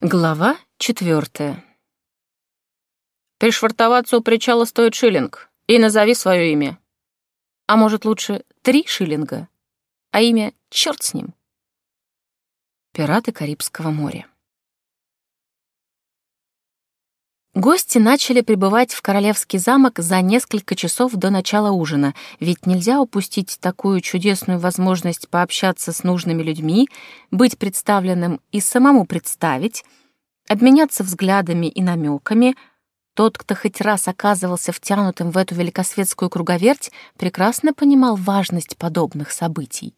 Глава четвертая. Пришвартоваться у причала стоит шиллинг. И назови свое имя. А может, лучше три шиллинга? А имя черт с ним. Пираты Карибского моря. Гости начали прибывать в Королевский замок за несколько часов до начала ужина, ведь нельзя упустить такую чудесную возможность пообщаться с нужными людьми, быть представленным и самому представить, обменяться взглядами и намеками. Тот, кто хоть раз оказывался втянутым в эту великосветскую круговерть, прекрасно понимал важность подобных событий.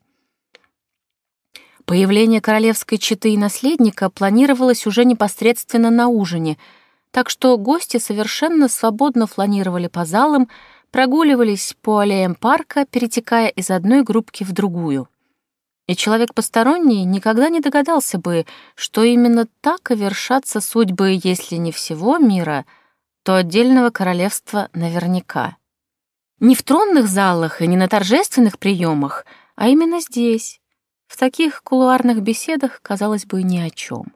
Появление королевской четы и наследника планировалось уже непосредственно на ужине — так что гости совершенно свободно фланировали по залам, прогуливались по аллеям парка, перетекая из одной группки в другую. И человек посторонний никогда не догадался бы, что именно так и вершатся судьбы, если не всего мира, то отдельного королевства наверняка. Не в тронных залах и не на торжественных приемах, а именно здесь, в таких кулуарных беседах, казалось бы, ни о чем.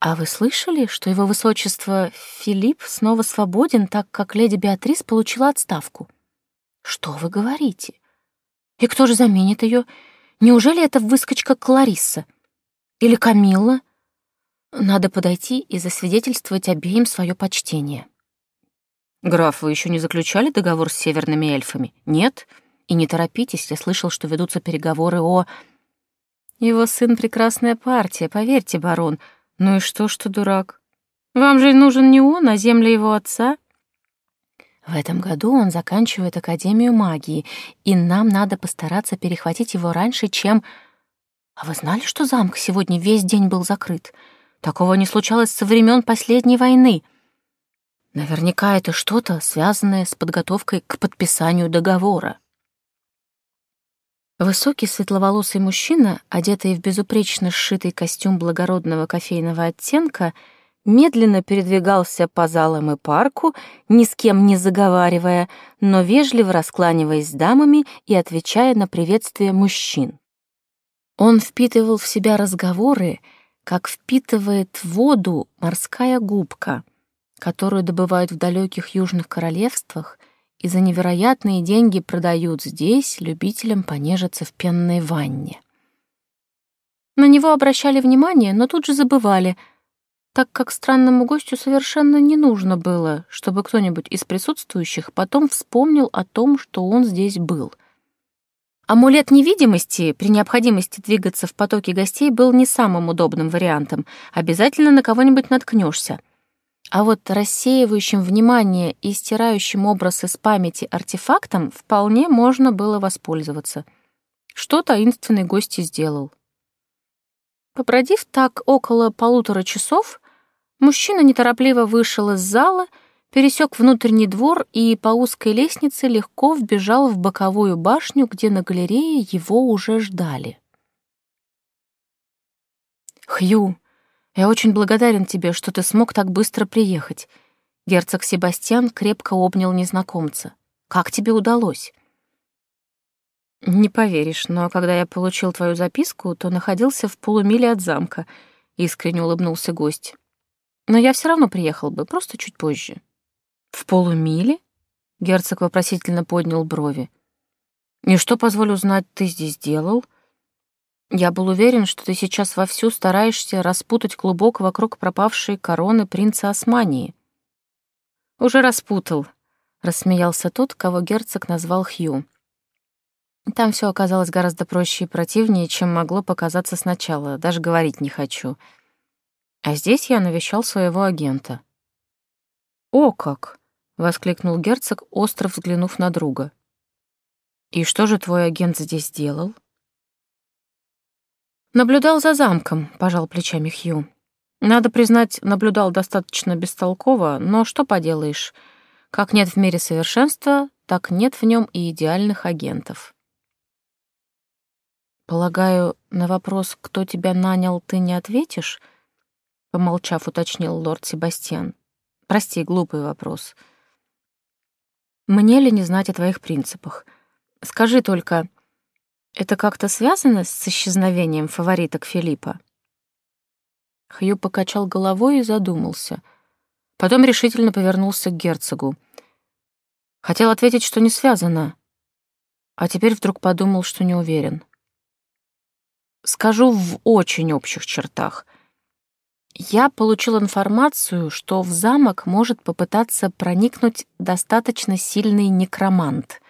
«А вы слышали, что его высочество Филипп снова свободен, так как леди Беатрис получила отставку?» «Что вы говорите? И кто же заменит ее? Неужели это выскочка Кларисса? Или Камилла? Надо подойти и засвидетельствовать обеим свое почтение». «Граф, вы еще не заключали договор с северными эльфами? Нет? И не торопитесь, я слышал, что ведутся переговоры о...» «Его сын — прекрасная партия, поверьте, барон», ну и что, что дурак? Вам же нужен не он, а земля его отца. В этом году он заканчивает Академию магии, и нам надо постараться перехватить его раньше, чем... А вы знали, что замок сегодня весь день был закрыт? Такого не случалось со времен последней войны. Наверняка это что-то, связанное с подготовкой к подписанию договора. Высокий светловолосый мужчина, одетый в безупречно сшитый костюм благородного кофейного оттенка, медленно передвигался по залам и парку, ни с кем не заговаривая, но вежливо раскланиваясь с дамами и отвечая на приветствия мужчин. Он впитывал в себя разговоры, как впитывает воду морская губка, которую добывают в далеких южных королевствах — и за невероятные деньги продают здесь любителям понежиться в пенной ванне. На него обращали внимание, но тут же забывали, так как странному гостю совершенно не нужно было, чтобы кто-нибудь из присутствующих потом вспомнил о том, что он здесь был. Амулет невидимости при необходимости двигаться в потоке гостей был не самым удобным вариантом. Обязательно на кого-нибудь наткнешься — а вот рассеивающим внимание и стирающим образ из памяти артефактом вполне можно было воспользоваться. Что таинственный гость и сделал. Попродив так около полутора часов, мужчина неторопливо вышел из зала, пересек внутренний двор и по узкой лестнице легко вбежал в боковую башню, где на галерее его уже ждали. «Хью, я очень благодарен тебе, что ты смог так быстро приехать. Герцог Себастьян крепко обнял незнакомца. Как тебе удалось? Не поверишь, но когда я получил твою записку, то находился в полумиле от замка, искренне улыбнулся гость. Но я все равно приехал бы, просто чуть позже. В полумиле? Герцог вопросительно поднял брови. И что, позволю знать, ты здесь делал? Я был уверен, что ты сейчас вовсю стараешься распутать клубок вокруг пропавшей короны принца Османии. Уже распутал, рассмеялся тот, кого герцог назвал Хью. Там все оказалось гораздо проще и противнее, чем могло показаться сначала, даже говорить не хочу. А здесь я навещал своего агента. «О как!» — воскликнул герцог, остро взглянув на друга. «И что же твой агент здесь делал?» Наблюдал за замком, пожал плечами Хью. Надо признать, наблюдал достаточно бестолково, но что поделаешь. Как нет в мире совершенства, так нет в нем и идеальных агентов. Полагаю, на вопрос, кто тебя нанял, ты не ответишь? Помолчав, уточнил лорд Себастьян. Прости, глупый вопрос. Мне ли не знать о твоих принципах? Скажи только, это как-то связано с исчезновением фавориток Филиппа? Хью покачал головой и задумался. Потом решительно повернулся к герцогу. Хотел ответить, что не связано, а теперь вдруг подумал, что не уверен. Скажу в очень общих чертах. Я получил информацию, что в замок может попытаться проникнуть достаточно сильный некромант.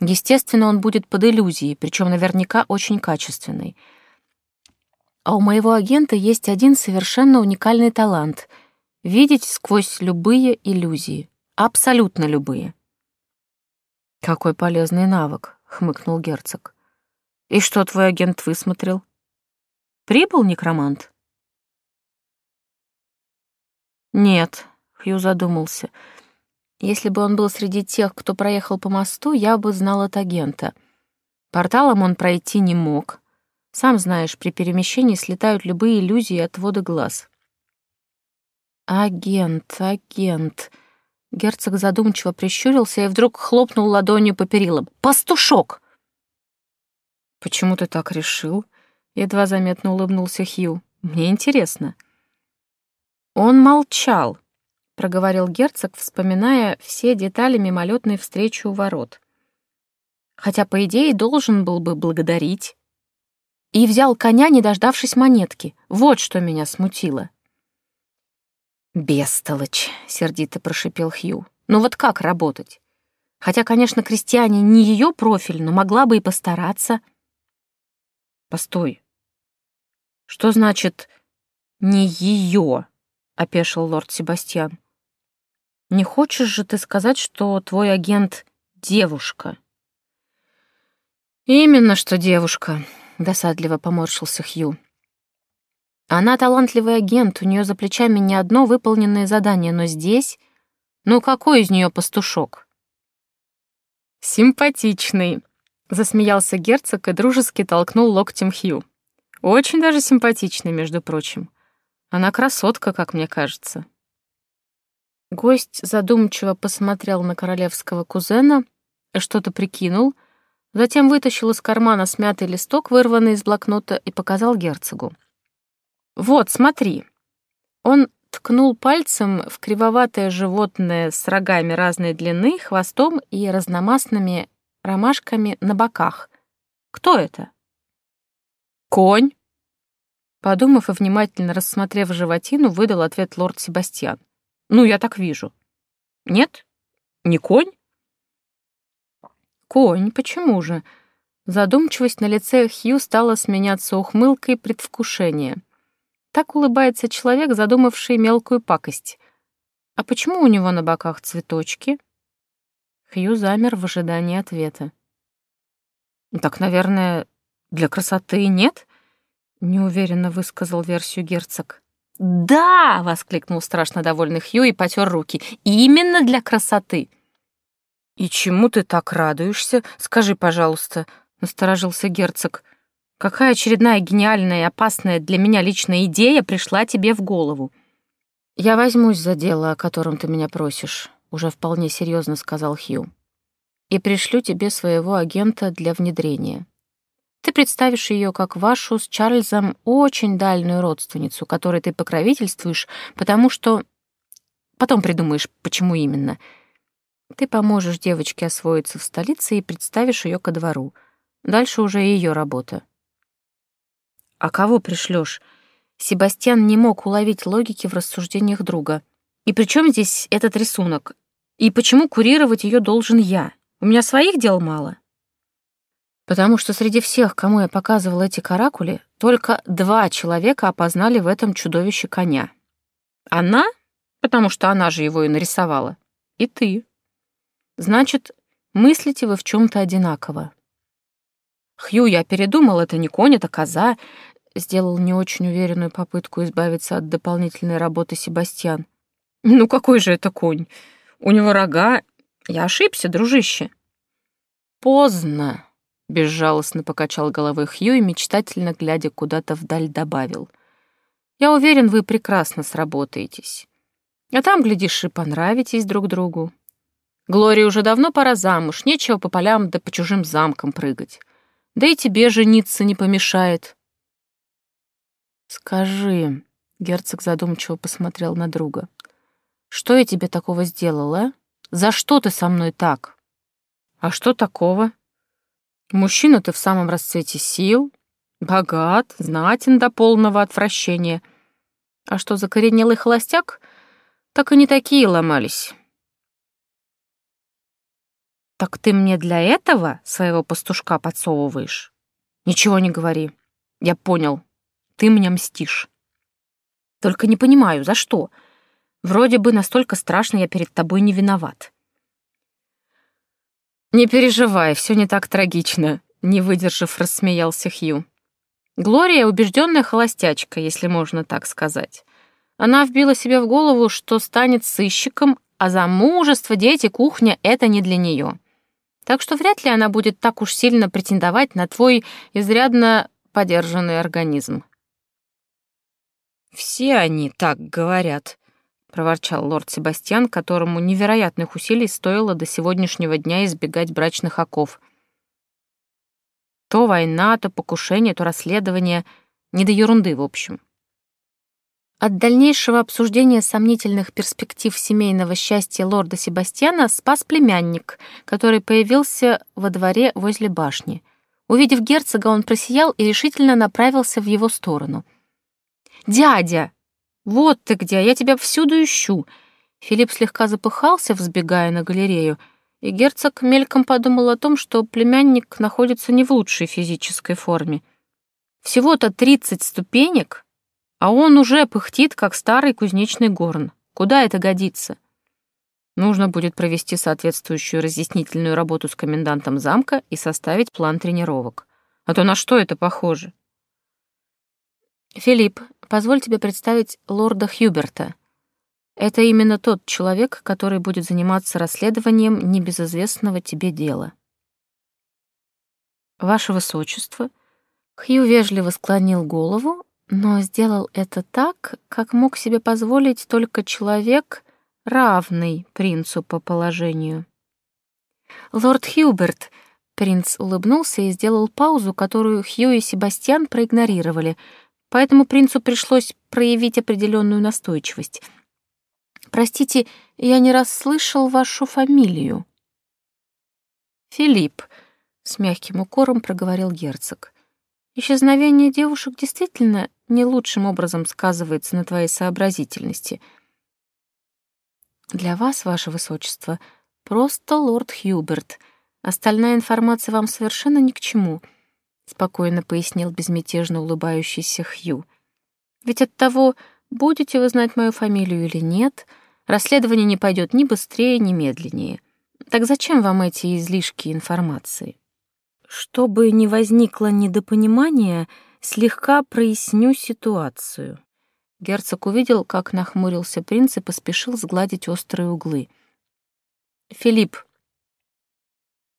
Естественно, он будет под иллюзией, причем наверняка очень качественный. А у моего агента есть один совершенно уникальный талант — видеть сквозь любые иллюзии. Абсолютно любые. «Какой полезный навык», — хмыкнул герцог. «И что твой агент высмотрел? Прибыл некромант?» «Нет», — Хью задумался. «Если бы он был среди тех, кто проехал по мосту, я бы знал от агента. Порталом он пройти не мог. Сам знаешь, при перемещении слетают любые иллюзии от вода глаз». «Агент, агент...» Герцог задумчиво прищурился и вдруг хлопнул ладонью по перилам. «Пастушок!» «Почему ты так решил?» Едва заметно улыбнулся Хью. «Мне интересно». «Он молчал», — проговорил герцог, вспоминая все детали мимолетной встречи у ворот. «Хотя, по идее, должен был бы благодарить». И взял коня, не дождавшись монетки. Вот что меня смутило. «Бестолочь», — сердито прошипел Хью. «Ну вот как работать? Хотя, конечно, крестьяне не ее профиль, но могла бы и постараться». «Постой. Что значит «не ее»?» — опешил лорд Себастьян. «Не хочешь же ты сказать, что твой агент — девушка?» «Именно что девушка», — досадливо поморщился Хью. Она талантливый агент, у нее за плечами не одно выполненное задание, но здесь... Ну какой из нее пастушок? Симпатичный, засмеялся герцог и дружески толкнул локтем Хью. Очень даже симпатичный, между прочим. Она красотка, как мне кажется. Гость задумчиво посмотрел на королевского кузена, что-то прикинул, затем вытащил из кармана смятый листок, вырванный из блокнота, и показал герцогу. «Вот, смотри». Он ткнул пальцем в кривоватое животное с рогами разной длины, хвостом и разномастными ромашками на боках. «Кто это?» «Конь». Подумав и внимательно рассмотрев животину, выдал ответ лорд Себастьян. «Ну, я так вижу». «Нет? Не конь?» «Конь, почему же?» Задумчивость на лице Хью стала сменяться ухмылкой предвкушения. Так улыбается человек, задумавший мелкую пакость. А почему у него на боках цветочки? Хью замер в ожидании ответа. Так, наверное, для красоты нет? Неуверенно высказал версию герцог. «Да!» — воскликнул страшно довольный Хью и потер руки. «Именно для красоты!» «И чему ты так радуешься? Скажи, пожалуйста», — насторожился герцог. Какая очередная гениальная и опасная для меня личная идея пришла тебе в голову? Я возьмусь за дело, о котором ты меня просишь, уже вполне серьезно сказал Хью. И пришлю тебе своего агента для внедрения. Ты представишь ее как вашу с Чарльзом очень дальнюю родственницу, которой ты покровительствуешь, потому что... Потом придумаешь, почему именно. Ты поможешь девочке освоиться в столице и представишь ее ко двору. Дальше уже ее работа. «А кого пришлешь? Себастьян не мог уловить логики в рассуждениях друга. «И при чем здесь этот рисунок? И почему курировать ее должен я? У меня своих дел мало?» «Потому что среди всех, кому я показывал эти каракули, только два человека опознали в этом чудовище коня. Она, потому что она же его и нарисовала, и ты. Значит, мыслите вы в чем то одинаково. «Хью, я передумал, это не конь, это коза», — сделал не очень уверенную попытку избавиться от дополнительной работы Себастьян. «Ну какой же это конь? У него рога. Я ошибся, дружище». «Поздно», — безжалостно покачал головой Хью и, мечтательно глядя куда-то вдаль, добавил. «Я уверен, вы прекрасно сработаетесь. А там, глядишь, и понравитесь друг другу. Глории уже давно пора замуж, нечего по полям да по чужим замкам прыгать. Да и тебе жениться не помешает. Скажи, Герцог задумчиво посмотрел на друга. «Что я тебе такого сделала, а? За что ты со мной так?» «А что такого? Мужчина ты в самом расцвете сил, богат, знатен до полного отвращения. А что закоренелый холостяк, так и не такие ломались». «Так ты мне для этого своего пастушка подсовываешь?» «Ничего не говори. Я понял. Ты мне мстишь». «Только не понимаю, за что? Вроде бы настолько страшно я перед тобой не виноват». «Не переживай, все не так трагично», — не выдержав, рассмеялся Хью. «Глория — убежденная холостячка, если можно так сказать. Она вбила себе в голову, что станет сыщиком, а замужество, дети, кухня — это не для нее. Так что вряд ли она будет так уж сильно претендовать на твой изрядно подержанный организм. «Все они так говорят», — проворчал лорд Себастьян, которому невероятных усилий стоило до сегодняшнего дня избегать брачных оков. То война, то покушение, то расследование. Не до ерунды, в общем. От дальнейшего обсуждения сомнительных перспектив семейного счастья лорда Себастьяна спас племянник, который появился во дворе возле башни. Увидев герцога, он просиял и решительно направился в его сторону. «Дядя! Вот ты где! Я тебя всюду ищу!» Филипп слегка запыхался, взбегая на галерею, и герцог мельком подумал о том, что племянник находится не в лучшей физической форме. Всего-то тридцать ступенек — а он уже пыхтит, как старый кузнечный горн. Куда это годится? Нужно будет провести соответствующую разъяснительную работу с комендантом замка и составить план тренировок. А то на что это похоже? Филипп, позволь тебе представить лорда Хьюберта. Это именно тот человек, который будет заниматься расследованием небезызвестного тебе дела. Ваше Высочество, Хью вежливо склонил голову, но сделал это так, как мог себе позволить только человек, равный принцу по положению. «Лорд Хьюберт», — принц улыбнулся и сделал паузу, которую Хью и Себастьян проигнорировали, поэтому принцу пришлось проявить определенную настойчивость. «Простите, я не раз слышал вашу фамилию». «Филипп», — с мягким укором проговорил герцог. «Исчезновение девушек действительно не лучшим образом сказывается на твоей сообразительности. Для вас, ваше высочество, просто лорд Хьюберт. Остальная информация вам совершенно ни к чему, спокойно пояснил безмятежно улыбающийся Хью. Ведь от того, будете вы знать мою фамилию или нет, расследование не пойдет ни быстрее, ни медленнее. Так зачем вам эти излишки информации? Чтобы не возникло недопонимания, Слегка проясню ситуацию. Герцог увидел, как нахмурился принц и поспешил сгладить острые углы. «Филипп,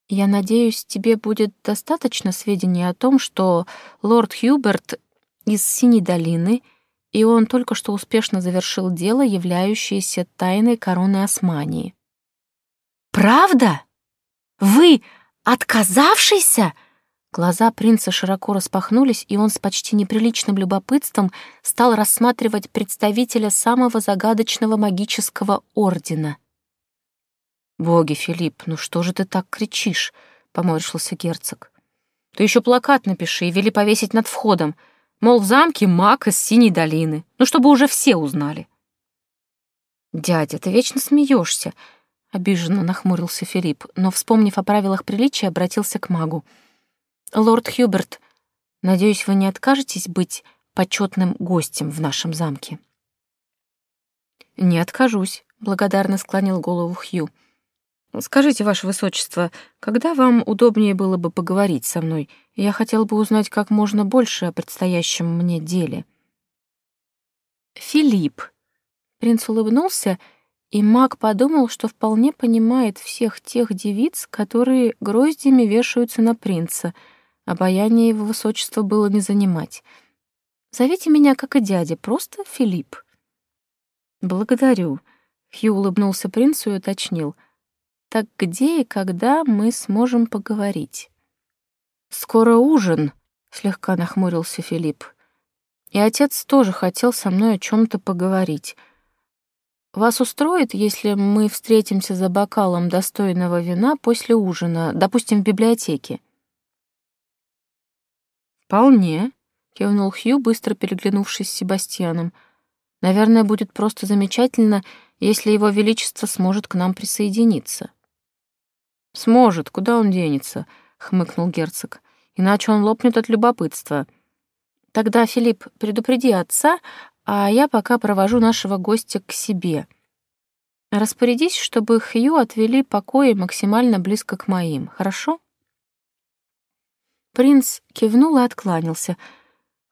я надеюсь, тебе будет достаточно сведений о том, что лорд Хьюберт из Синей долины, и он только что успешно завершил дело, являющееся тайной короны Османии». «Правда? Вы отказавшийся?» Глаза принца широко распахнулись, и он с почти неприличным любопытством стал рассматривать представителя самого загадочного магического ордена. «Боги, Филипп, ну что же ты так кричишь?» — поморщился герцог. «Ты еще плакат напиши и вели повесить над входом, мол, в замке маг из Синей долины, ну чтобы уже все узнали». «Дядя, ты вечно смеешься», — обиженно нахмурился Филипп, но, вспомнив о правилах приличия, обратился к магу. «Лорд Хьюберт, надеюсь, вы не откажетесь быть почетным гостем в нашем замке?» «Не откажусь», — благодарно склонил голову Хью. «Скажите, Ваше Высочество, когда вам удобнее было бы поговорить со мной? Я хотел бы узнать как можно больше о предстоящем мне деле». «Филипп», — принц улыбнулся, и маг подумал, что вполне понимает всех тех девиц, которые гроздями вешаются на принца — Обаяние его высочества было не занимать. «Зовите меня, как и дядя, просто Филипп». «Благодарю», — Хью улыбнулся принцу и уточнил. «Так где и когда мы сможем поговорить?» «Скоро ужин», — слегка нахмурился Филипп. И отец тоже хотел со мной о чем то поговорить. Вас устроит, если мы встретимся за бокалом достойного вина после ужина, допустим, в библиотеке? Вполне, кивнул Хью, быстро переглянувшись с Себастьяном. Наверное, будет просто замечательно, если его величество сможет к нам присоединиться. Сможет, куда он денется, хмыкнул герцог. Иначе он лопнет от любопытства. Тогда, Филипп, предупреди отца, а я пока провожу нашего гостя к себе. Распорядись, чтобы Хью отвели покои максимально близко к моим, хорошо?» Принц кивнул и откланялся,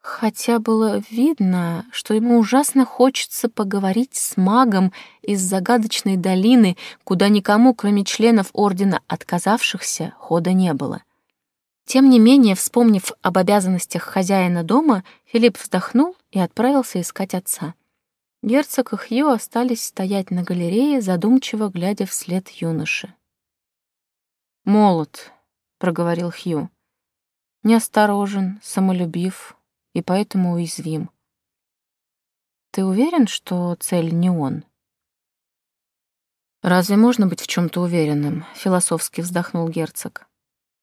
хотя было видно, что ему ужасно хочется поговорить с магом из загадочной долины, куда никому, кроме членов Ордена отказавшихся, хода не было. Тем не менее, вспомнив об обязанностях хозяина дома, Филипп вздохнул и отправился искать отца. Герцог и Хью остались стоять на галерее, задумчиво глядя вслед юноши. «Молод», — проговорил Хью, — «неосторожен, самолюбив и поэтому уязвим. Ты уверен, что цель не он?» «Разве можно быть в чем то уверенным?» — философски вздохнул герцог.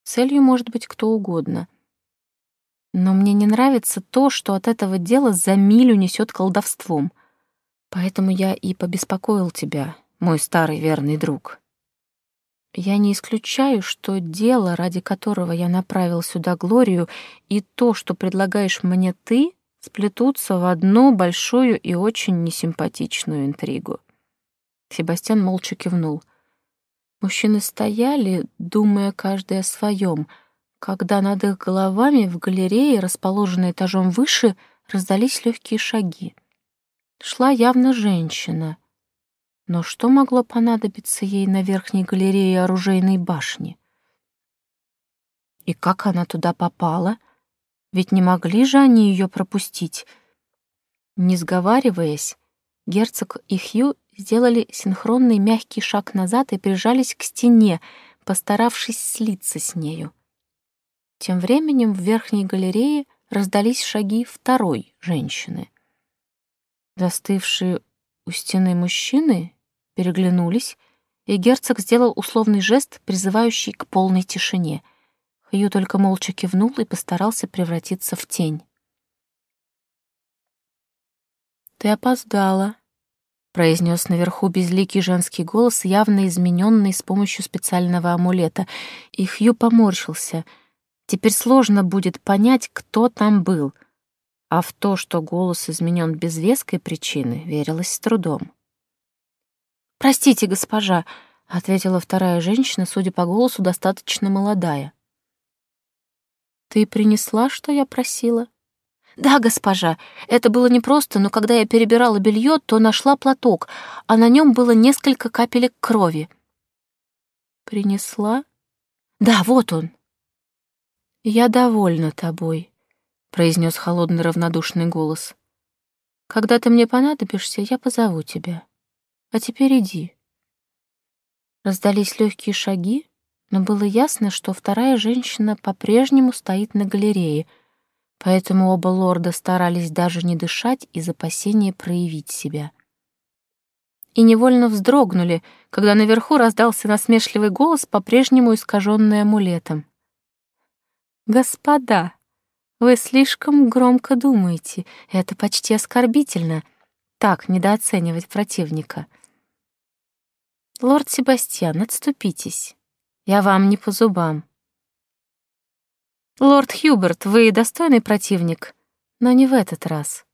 Целью может быть кто угодно. Но мне не нравится то, что от этого дела за милю несет колдовством. Поэтому я и побеспокоил тебя, мой старый верный друг. Я не исключаю, что дело, ради которого я направил сюда Глорию, и то, что предлагаешь мне ты, сплетутся в одну большую и очень несимпатичную интригу. Себастьян молча кивнул — Мужчины стояли, думая каждый о своем, когда над их головами в галерее, расположенной этажом выше, раздались легкие шаги. Шла явно женщина. Но что могло понадобиться ей на верхней галерее оружейной башни? И как она туда попала? Ведь не могли же они ее пропустить. Не сговариваясь, герцог и Хью сделали синхронный мягкий шаг назад и прижались к стене, постаравшись слиться с нею. Тем временем в верхней галерее раздались шаги второй женщины. Застывшие у стены мужчины переглянулись, и герцог сделал условный жест, призывающий к полной тишине. Хью только молча кивнул и постарался превратиться в тень. «Ты опоздала», произнес наверху безликий женский голос, явно измененный с помощью специального амулета, и Хью поморщился. Теперь сложно будет понять, кто там был, а в то, что голос изменен без веской причины, верилось с трудом. «Простите, госпожа», — ответила вторая женщина, судя по голосу, достаточно молодая. «Ты принесла, что я просила?» «Да, госпожа, это было непросто, но когда я перебирала белье, то нашла платок, а на нем было несколько капелек крови». «Принесла?» «Да, вот он». «Я довольна тобой», — произнес холодный равнодушный голос. «Когда ты мне понадобишься, я позову тебя. А теперь иди». Раздались легкие шаги, но было ясно, что вторая женщина по-прежнему стоит на галерее — поэтому оба лорда старались даже не дышать из опасения проявить себя. И невольно вздрогнули, когда наверху раздался насмешливый голос, по-прежнему искаженный амулетом. «Господа, вы слишком громко думаете, это почти оскорбительно, так недооценивать противника. Лорд Себастьян, отступитесь, я вам не по зубам». «Лорд Хьюберт, вы достойный противник, но не в этот раз».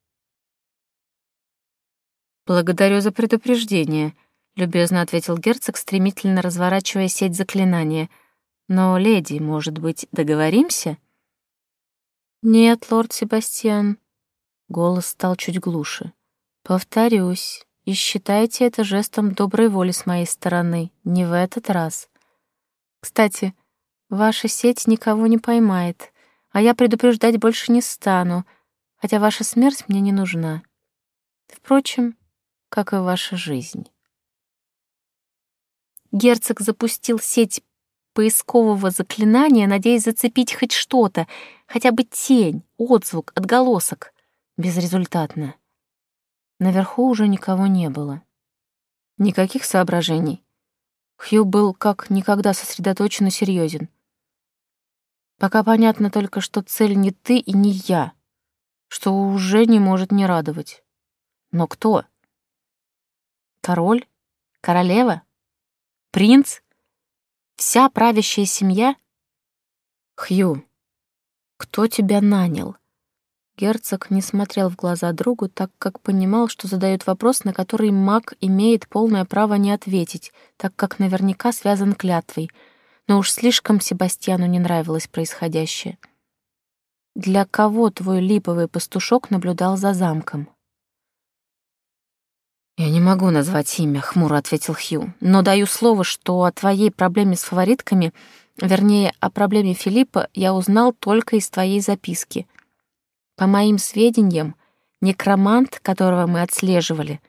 «Благодарю за предупреждение», — любезно ответил герцог, стремительно разворачивая сеть заклинания. «Но, леди, может быть, договоримся?» «Нет, лорд Себастьян». Голос стал чуть глуше. «Повторюсь, и считайте это жестом доброй воли с моей стороны, не в этот раз. Кстати, — Ваша сеть никого не поймает, а я предупреждать больше не стану, хотя ваша смерть мне не нужна. Впрочем, как и ваша жизнь. Герцог запустил сеть поискового заклинания, надеясь зацепить хоть что-то, хотя бы тень, отзвук, отголосок. Безрезультатно. Наверху уже никого не было. Никаких соображений. Хью был как никогда сосредоточен и серьезен. Пока понятно только, что цель не ты и не я, что уже не может не радовать. Но кто? Король? Королева? Принц? Вся правящая семья? Хью, кто тебя нанял? Герцог не смотрел в глаза другу, так как понимал, что задает вопрос, на который маг имеет полное право не ответить, так как наверняка связан клятвой. Но уж слишком Себастьяну не нравилось происходящее. «Для кого твой липовый пастушок наблюдал за замком?» «Я не могу назвать имя», — хмуро ответил Хью, «но даю слово, что о твоей проблеме с фаворитками, вернее, о проблеме Филиппа, я узнал только из твоей записки». По моим сведениям, некромант, которого мы отслеживали,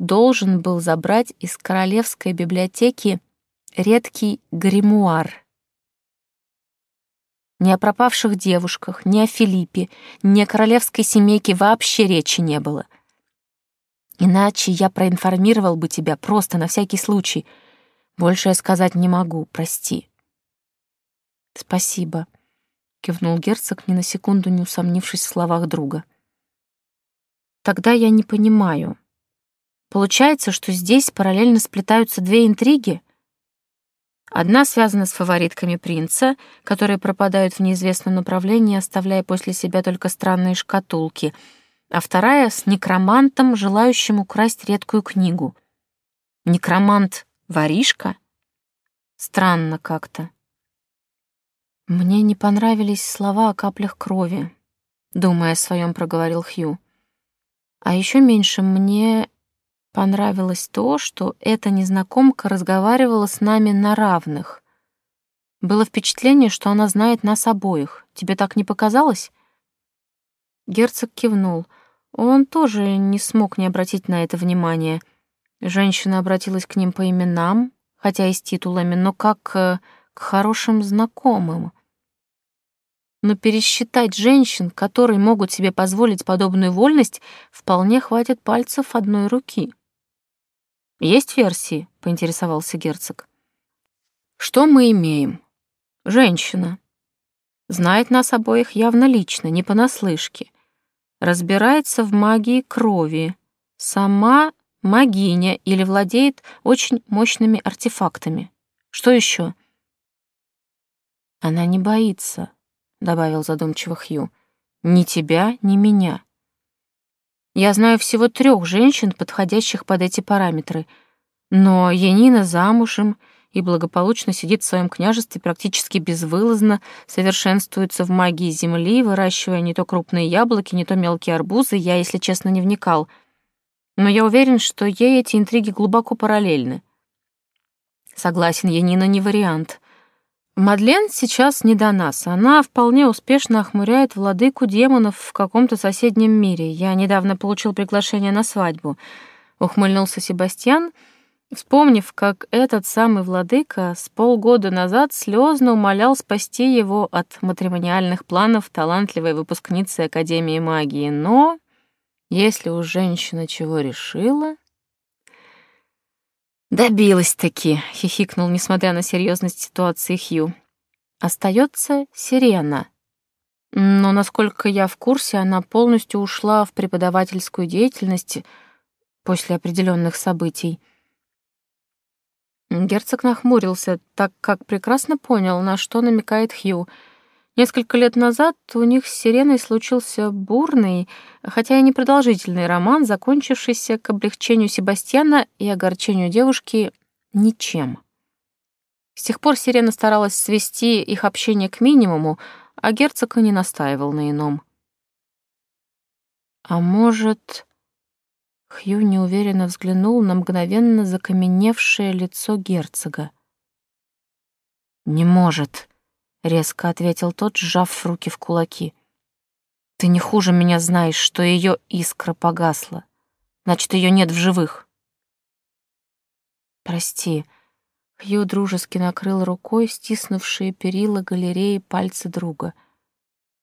должен был забрать из королевской библиотеки редкий гримуар. Ни о пропавших девушках, ни о Филиппе, ни о королевской семейке вообще речи не было. Иначе я проинформировал бы тебя просто на всякий случай. Больше я сказать не могу, прости. Спасибо кивнул герцог, ни на секунду не усомнившись в словах друга. Тогда я не понимаю. Получается, что здесь параллельно сплетаются две интриги? Одна связана с фаворитками принца, которые пропадают в неизвестном направлении, оставляя после себя только странные шкатулки, а вторая — с некромантом, желающим украсть редкую книгу. Некромант-воришка? Странно как-то. Мне не понравились слова о каплях крови, думая о своем, проговорил Хью. А еще меньше мне понравилось то, что эта незнакомка разговаривала с нами на равных. Было впечатление, что она знает нас обоих. Тебе так не показалось? Герцог кивнул. Он тоже не смог не обратить на это внимания. Женщина обратилась к ним по именам, хотя и с титулами, но как э, к хорошим знакомым. Но пересчитать женщин, которые могут себе позволить подобную вольность, вполне хватит пальцев одной руки. «Есть версии?» — поинтересовался герцог. «Что мы имеем? Женщина. Знает нас обоих явно лично, не понаслышке. Разбирается в магии крови. Сама магиня или владеет очень мощными артефактами. Что еще? Она не боится, добавил задумчиво Хью. Ни тебя, ни меня. Я знаю всего трех женщин, подходящих под эти параметры. Но Янина замужем и благополучно сидит в своем княжестве практически безвылазно, совершенствуется в магии земли, выращивая не то крупные яблоки, не то мелкие арбузы, я, если честно, не вникал. Но я уверен, что ей эти интриги глубоко параллельны. Согласен, Янина не вариант. Мадлен сейчас не до нас. Она вполне успешно охмуряет владыку демонов в каком-то соседнем мире. Я недавно получил приглашение на свадьбу. Ухмыльнулся Себастьян, вспомнив, как этот самый владыка с полгода назад слезно умолял спасти его от матримониальных планов талантливой выпускницы Академии магии. Но если уж женщина чего решила... «Добилась-таки», — хихикнул, несмотря на серьезность ситуации Хью. Остается Сирена. Но, насколько я в курсе, она полностью ушла в преподавательскую деятельность после определенных событий. Герцог нахмурился, так как прекрасно понял, на что намекает Хью — Несколько лет назад у них с Сиреной случился бурный, хотя и непродолжительный роман, закончившийся к облегчению Себастьяна и огорчению девушки ничем. С тех пор Сирена старалась свести их общение к минимуму, а герцог не настаивал на ином. А может... Хью неуверенно взглянул на мгновенно закаменевшее лицо герцога. «Не может», — резко ответил тот, сжав руки в кулаки. «Ты не хуже меня знаешь, что ее искра погасла. Значит, ее нет в живых». «Прости», — Хью дружески накрыл рукой стиснувшие перила галереи пальцы друга.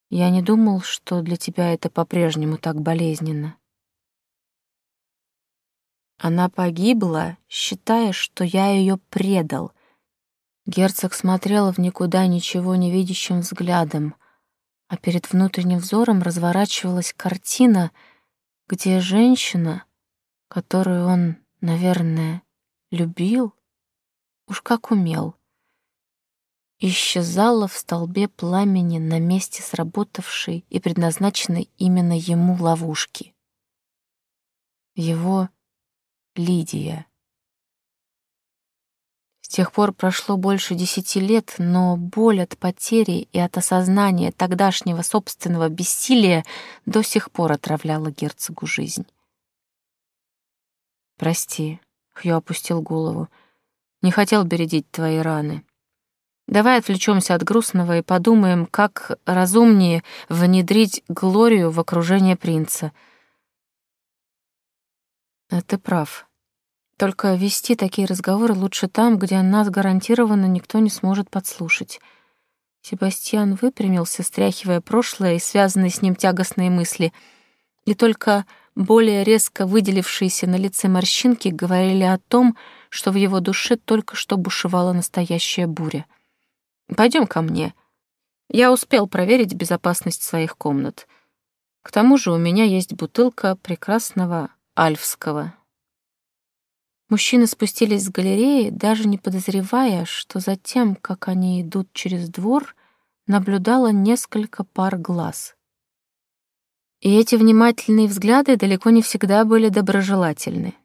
Я не думал, что для тебя это по-прежнему так болезненно. Она погибла, считая, что я ее предал. Герцог смотрел в никуда ничего не видящим взглядом, а перед внутренним взором разворачивалась картина, где женщина, которую он, наверное, любил, уж как умел, исчезала в столбе пламени на месте сработавшей и предназначенной именно ему ловушки. Его Лидия. С тех пор прошло больше десяти лет, но боль от потери и от осознания тогдашнего собственного бессилия до сих пор отравляла герцогу жизнь. «Прости», — Хью опустил голову, — «не хотел бередить твои раны». Давай отвлечемся от грустного и подумаем, как разумнее внедрить Глорию в окружение принца. А ты прав. Только вести такие разговоры лучше там, где нас гарантированно никто не сможет подслушать. Себастьян выпрямился, стряхивая прошлое и связанные с ним тягостные мысли, и только более резко выделившиеся на лице морщинки говорили о том, что в его душе только что бушевала настоящая буря — Пойдем ко мне. Я успел проверить безопасность своих комнат. К тому же у меня есть бутылка прекрасного альфского. Мужчины спустились с галереи, даже не подозревая, что за тем, как они идут через двор, наблюдало несколько пар глаз. И эти внимательные взгляды далеко не всегда были доброжелательны.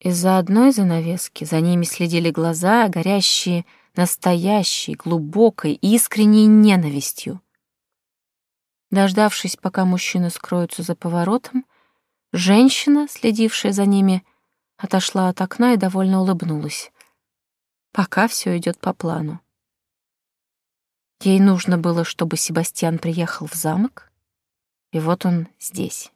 Из-за одной занавески за ними следили глаза, горящие настоящей, глубокой, искренней ненавистью. Дождавшись, пока мужчины скроются за поворотом, женщина, следившая за ними, отошла от окна и довольно улыбнулась. Пока все идет по плану. Ей нужно было, чтобы Себастьян приехал в замок, и вот он здесь.